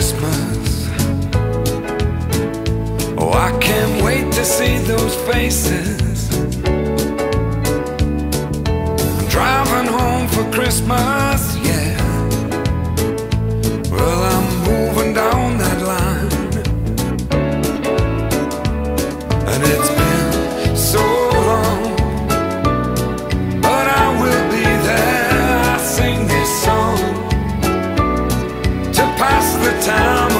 Christmas. Oh, I can't wait to see those faces. time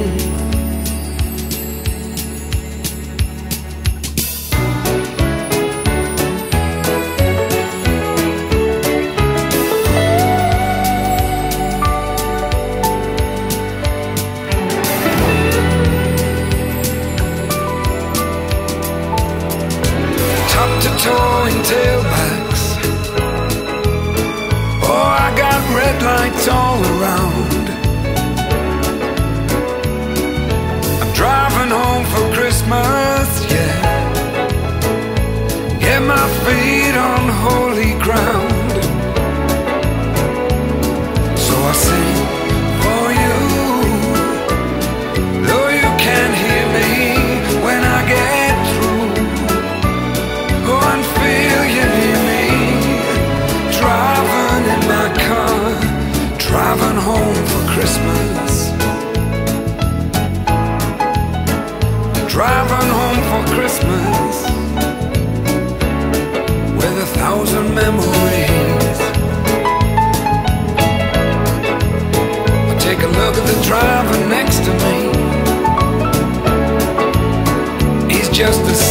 just to see.